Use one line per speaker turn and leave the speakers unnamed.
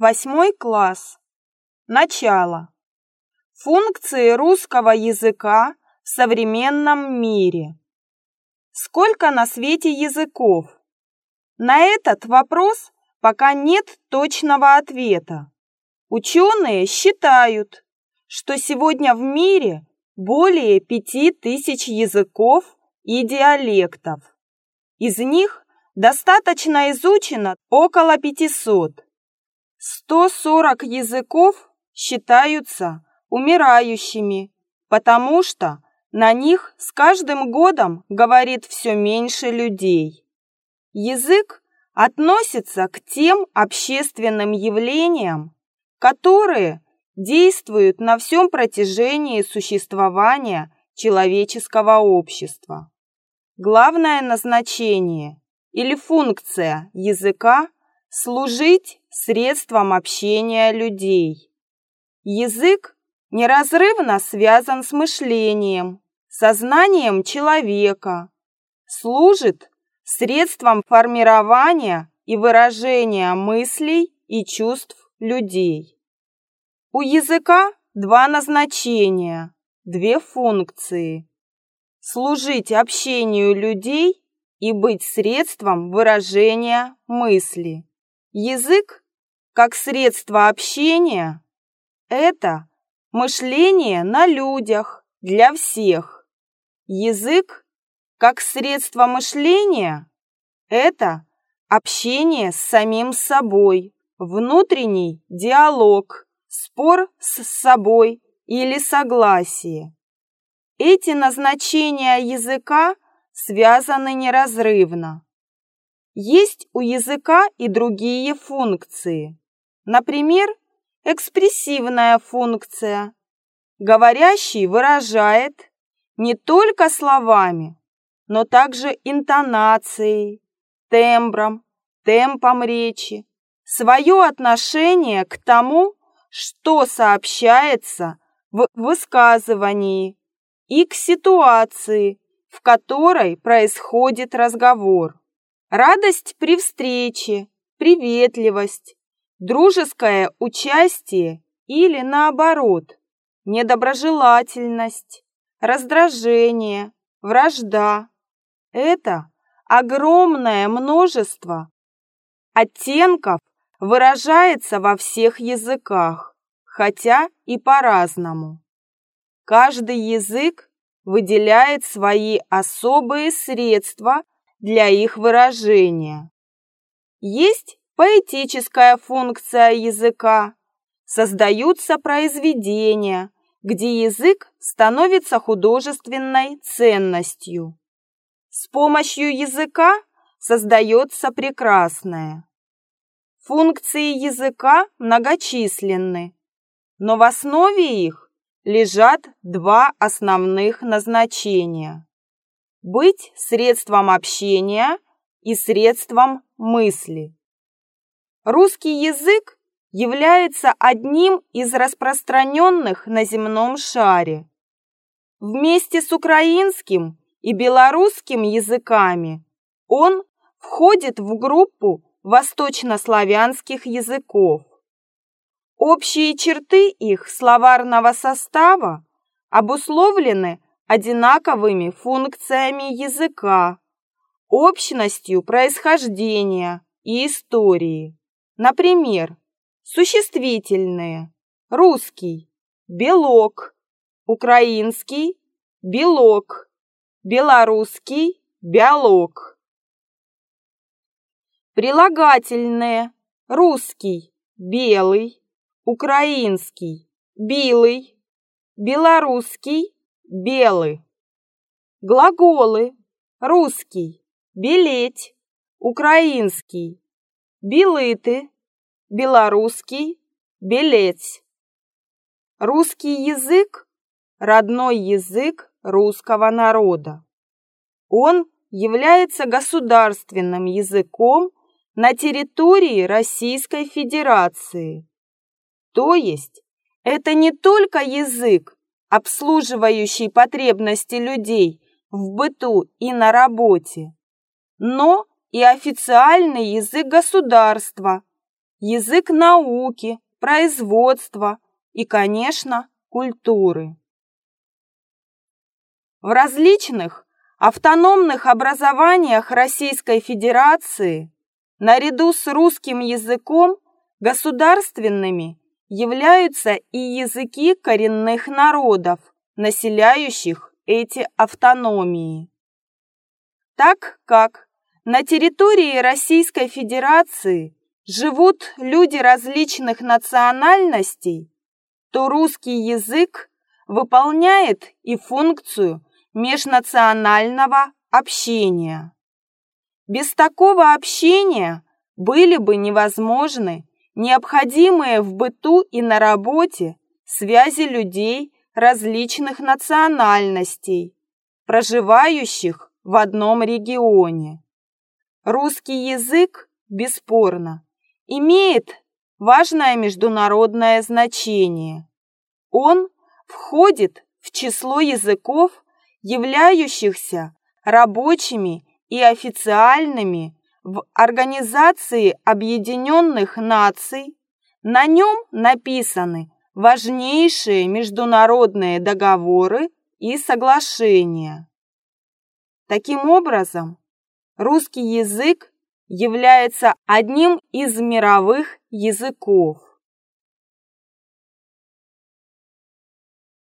Восьмой класс. Начало. Функции русского языка в современном мире. Сколько на свете языков? На этот вопрос пока нет точного ответа. Ученые считают, что сегодня в мире более пяти тысяч языков и диалектов. Из них достаточно изучено около 500. 140 языков считаются умирающими, потому что на них с каждым годом говорит все меньше людей. Язык относится к тем общественным явлениям, которые действуют на всем протяжении существования человеческого общества. Главное назначение или функция языка – служить средством общения людей. Язык неразрывно связан с мышлением, сознанием человека, служит средством формирования и выражения мыслей и чувств людей. У языка два назначения, две функции – служить общению людей и быть средством выражения мысли. Язык, как средство общения, это мышление на людях для всех. Язык, как средство мышления, это общение с самим собой, внутренний диалог, спор с собой или согласие. Эти назначения языка связаны неразрывно. Есть у языка и другие функции. Например, экспрессивная функция. Говорящий выражает не только словами, но также интонацией, тембром, темпом речи, свое отношение к тому, что сообщается в высказывании и к ситуации, в которой происходит разговор. Радость при встрече, приветливость, дружеское участие или, наоборот, недоброжелательность, раздражение, вражда. Это огромное множество оттенков выражается во всех языках, хотя и по-разному. Каждый язык выделяет свои особые средства для их выражения. Есть поэтическая функция языка. Создаются произведения, где язык становится художественной ценностью. С помощью языка создается прекрасное. Функции языка многочисленны, но в основе их лежат два основных назначения быть средством общения и средством мысли. Русский язык является одним из распространенных на земном шаре. Вместе с украинским и белорусским языками он входит в группу восточнославянских языков. Общие черты их словарного состава обусловлены одинаковыми функциями языка, общностью происхождения и истории. Например, существительные русский – белок, украинский – белок, белорусский – биолог. Прилагательные русский – белый, украинский – билый, белорусский белый. Глаголы. Русский – белеть, украинский – белыты, белорусский – белеть. Русский язык – родной язык русского народа. Он является государственным языком на территории Российской Федерации. То есть это не только язык, обслуживающий потребности людей в быту и на работе, но и официальный язык государства, язык науки, производства и, конечно, культуры. В различных автономных образованиях Российской Федерации наряду с русским языком государственными являются и языки коренных народов, населяющих эти автономии. Так как на территории Российской Федерации живут люди различных национальностей, то русский язык выполняет и функцию межнационального общения. Без такого общения были бы невозможны необходимые в быту и на работе связи людей различных национальностей, проживающих в одном регионе. Русский язык, бесспорно, имеет важное международное значение. Он входит в число языков, являющихся рабочими и официальными в Организации Объединенных Наций. На нем написаны важнейшие международные договоры и соглашения. Таким образом, русский язык является одним из мировых языков.